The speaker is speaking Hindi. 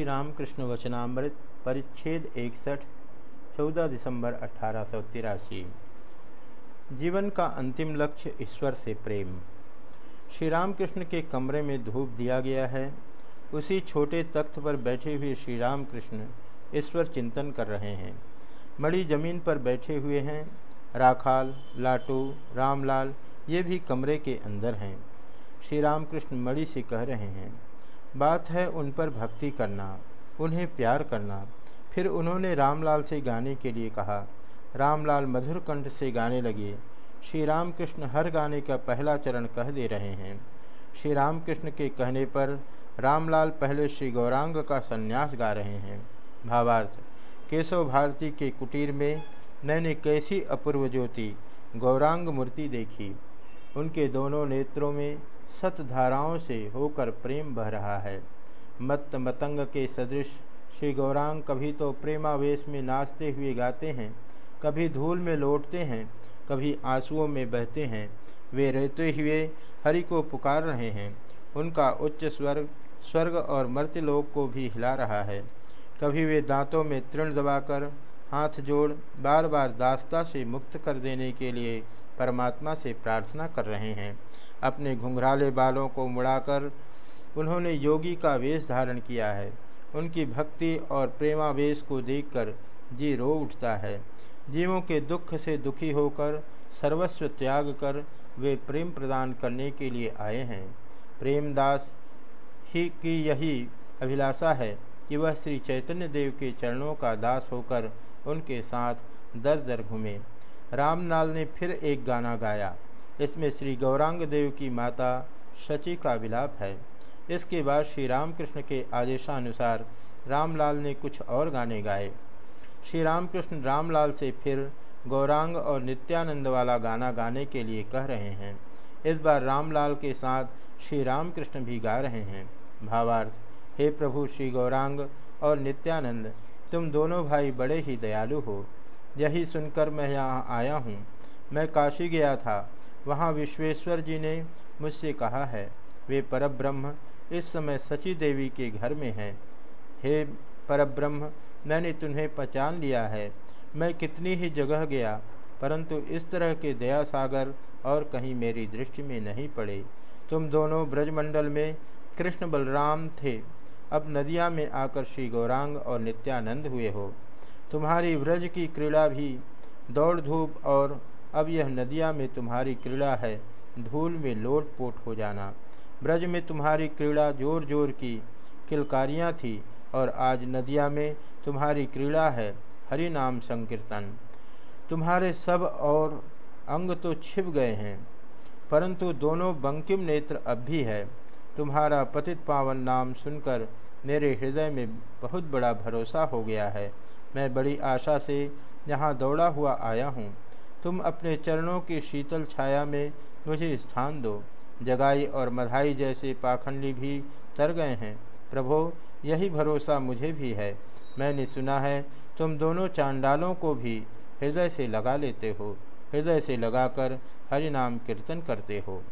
श्री रामकृष्ण वचनामृत परिच्छेद इकसठ चौदह दिसंबर अठारह जीवन का अंतिम लक्ष्य ईश्वर से प्रेम। श्री रामकृष्ण के कमरे में धूप दिया गया है। उसी छोटे तख्त पर बैठे हुए श्री रामकृष्ण ईश्वर चिंतन कर रहे हैं। मड़ी ज़मीन पर बैठे हुए हैं। राखाल, लाटू, रामलाल, ये भी कमरे के अंदर हैं। श्री रामकृष्ण मड़ी से कह रहे हैं बात है उन पर भक्ति करना, उन्हें प्यार करना। फिर उन्होंने रामलाल से गाने के लिए कहा। रामलाल मधुर कंठ से गाने लगे। श्री रामकृष्ण हर गाने का पहला चरण कह दे रहे हैं। श्री रामकृष्ण के कहने पर रामलाल पहले श्री गौरांग का संन्यास गा रहे हैं। भावार्थ, केशव भारती के कुटीर में मैंने कैसी अपूर्व ज्योति, गौरांग मूर्ति देखी। उनके दोनों नेत्रों में सत धाराओं से होकर प्रेम बह रहा है। मत मतंग के सदृश श्री गौरांग कभी तो प्रेमावेश में नाचते हुए गाते हैं, कभी धूल में लौटते हैं, कभी आंसुओं में बहते हैं। वे रहते हुए हरि को पुकार रहे हैं। उनका उच्च स्वर्ग स्वर्ग और मर्त्यलोक को भी हिला रहा है। कभी वे दांतों में तृण दबाकर हाथ जोड़ बार बार दास्ता से मुक्त कर देने के लिए परमात्मा से प्रार्थना कर रहे हैं। अपने घुंघराले बालों को मुड़ाकर उन्होंने योगी का वेश धारण किया है। उनकी भक्ति और प्रेमावेश को देखकर जी रो उठता है। जीवों के दुख से दुखी होकर सर्वस्व त्याग कर वे प्रेम प्रदान करने के लिए आए हैं। प्रेमदास ही की यही अभिलाषा है कि वह श्री चैतन्य देव के चरणों का दास होकर उनके साथ दर दर घूमे। रामलाल ने फिर एक गाना गाया। इसमें श्री गौरांग देव की माता शची का विलाप है। इसके बाद श्री रामकृष्ण के आदेशानुसार रामलाल ने कुछ और गाने गाए। श्री रामकृष्ण रामलाल से फिर गौरांग और नित्यानंद वाला गाना गाने के लिए कह रहे हैं। इस बार रामलाल के साथ श्री रामकृष्ण भी गा रहे हैं। भावार्थ, हे प्रभु श्री गौरांग और नित्यानंद, तुम दोनों भाई बड़े ही दयालु हो। यही सुनकर मैं यहाँ आया हूँ। मैं काशी गया था। वहाँ विश्वेश्वर जी ने मुझसे कहा है, वे परब्रह्म इस समय सची देवी के घर में हैं। हे परब्रह्म, मैंने तुम्हें पहचान लिया है। मैं कितनी ही जगह गया, परंतु इस तरह के दया सागर और कहीं मेरी दृष्टि में नहीं पड़े। तुम दोनों ब्रजमंडल में कृष्ण बलराम थे। अब नदिया में आकर श्री गौरांग और नित्यानंद हुए हो। तुम्हारी व्रज की क्रीड़ा भी दौड़ धूप और अब यह नदिया में तुम्हारी क्रीड़ा है, धूल में लोट पोट हो जाना। ब्रज में तुम्हारी क्रीड़ा ज़ोर ज़ोर की किलकारियाँ थी और आज नदिया में तुम्हारी क्रीड़ा है हरि नाम संकीर्तन। तुम्हारे सब और अंग तो छिप गए हैं, परंतु दोनों बंकिम नेत्र अब भी है। तुम्हारा पतित पावन नाम सुनकर मेरे हृदय में बहुत बड़ा भरोसा हो गया है। मैं बड़ी आशा से यहाँ दौड़ा हुआ आया हूँ। तुम अपने चरणों की शीतल छाया में मुझे स्थान दो। जगाई और मधाई जैसे पाखंडी भी तर गए हैं। प्रभो, यही भरोसा मुझे भी है। मैंने सुना है तुम दोनों चांडालों को भी हृदय से लगा लेते हो। हृदय से लगाकर हरि नाम कीर्तन करते हो।